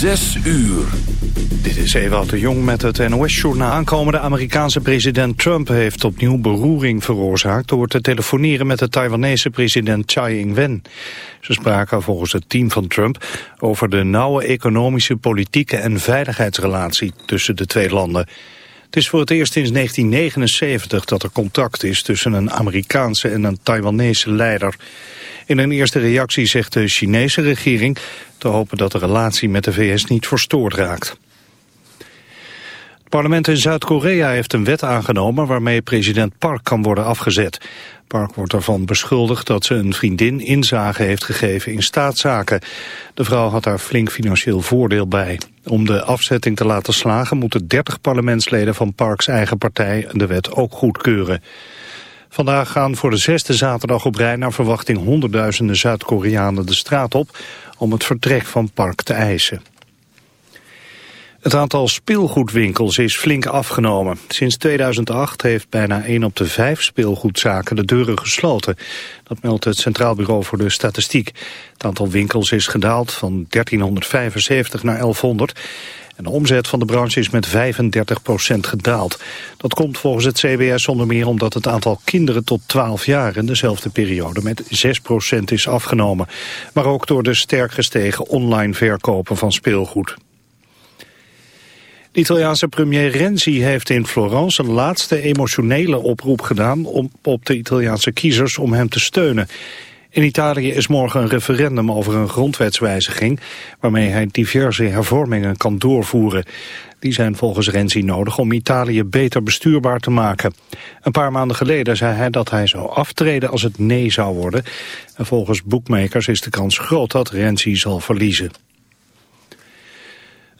Zes uur. Dit is Ewout de Jong met het NOS-journaal. Aankomende Amerikaanse president Trump heeft opnieuw beroering veroorzaakt... door te telefoneren met de Taiwanese president Tsai Ing-wen. Ze spraken volgens het team van Trump over de nauwe economische, politieke en veiligheidsrelatie tussen de twee landen. Het is voor het eerst sinds 1979 dat er contact is tussen een Amerikaanse en een Taiwanese leider. In een eerste reactie zegt de Chinese regering te hopen dat de relatie met de VS niet verstoord raakt. Het parlement in Zuid-Korea heeft een wet aangenomen waarmee president Park kan worden afgezet. Park wordt ervan beschuldigd dat ze een vriendin inzage heeft gegeven in staatszaken. De vrouw had daar flink financieel voordeel bij. Om de afzetting te laten slagen moeten 30 parlementsleden van Parks eigen partij de wet ook goedkeuren. Vandaag gaan voor de zesde zaterdag op rij naar verwachting honderdduizenden Zuid-Koreanen de straat op om het vertrek van Park te eisen. Het aantal speelgoedwinkels is flink afgenomen. Sinds 2008 heeft bijna 1 op de 5 speelgoedzaken de deuren gesloten. Dat meldt het Centraal Bureau voor de Statistiek. Het aantal winkels is gedaald van 1375 naar 1100. De omzet van de branche is met 35% gedaald. Dat komt volgens het CBS onder meer omdat het aantal kinderen tot 12 jaar in dezelfde periode met 6% is afgenomen. Maar ook door de sterk gestegen online verkopen van speelgoed. De Italiaanse premier Renzi heeft in Florence een laatste emotionele oproep gedaan om, op de Italiaanse kiezers om hem te steunen. In Italië is morgen een referendum over een grondwetswijziging... waarmee hij diverse hervormingen kan doorvoeren. Die zijn volgens Renzi nodig om Italië beter bestuurbaar te maken. Een paar maanden geleden zei hij dat hij zou aftreden als het nee zou worden. En volgens boekmakers is de kans groot dat Renzi zal verliezen.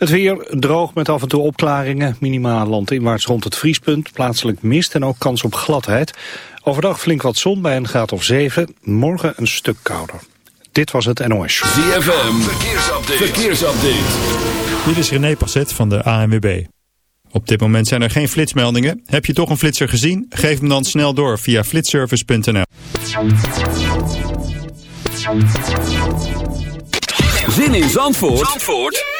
Het weer droog met af en toe opklaringen. Minimaal landinwaarts rond het vriespunt. Plaatselijk mist en ook kans op gladheid. Overdag flink wat zon bij een graad of 7. Morgen een stuk kouder. Dit was het NOS. ZFM, verkeersupdate. verkeersupdate. Dit is René Passet van de ANWB. Op dit moment zijn er geen flitsmeldingen. Heb je toch een flitser gezien? Geef hem dan snel door via flitservice.nl. Zin in Zandvoort, Zandvoort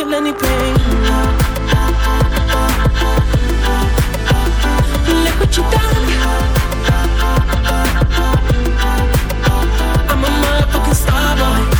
feel any pain. Look what you done. I'm a motherfucking star boy.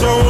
So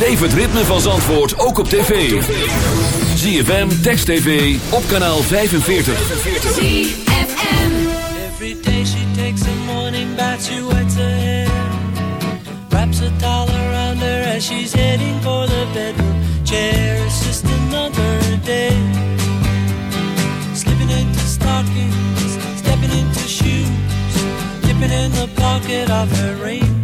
Het ritme van Zandvoort ook op tv. ZFM, Text TV, op kanaal 45. ZFM Every day she takes a morning bath, she wets her hair. Wraps a towel around her as she's heading for the bedroom chair. It's just another day. Slipping into stockings, stepping into shoes. Dipping in the pocket of her raincoat.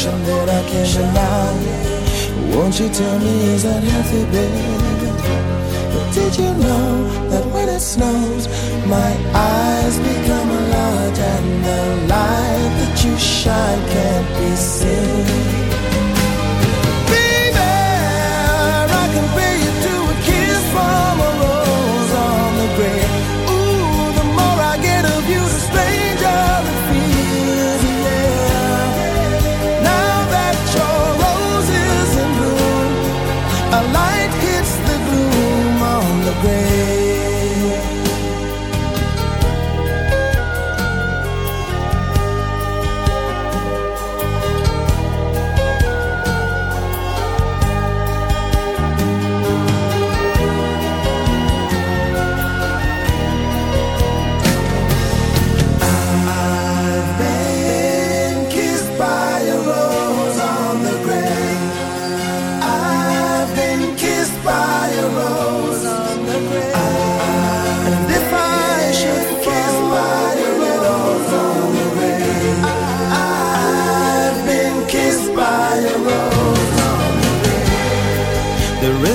That I can't deny. Won't you tell me is that healthy, baby? But did you know that when it snows, my eyes become large and the light that you shine can't be seen?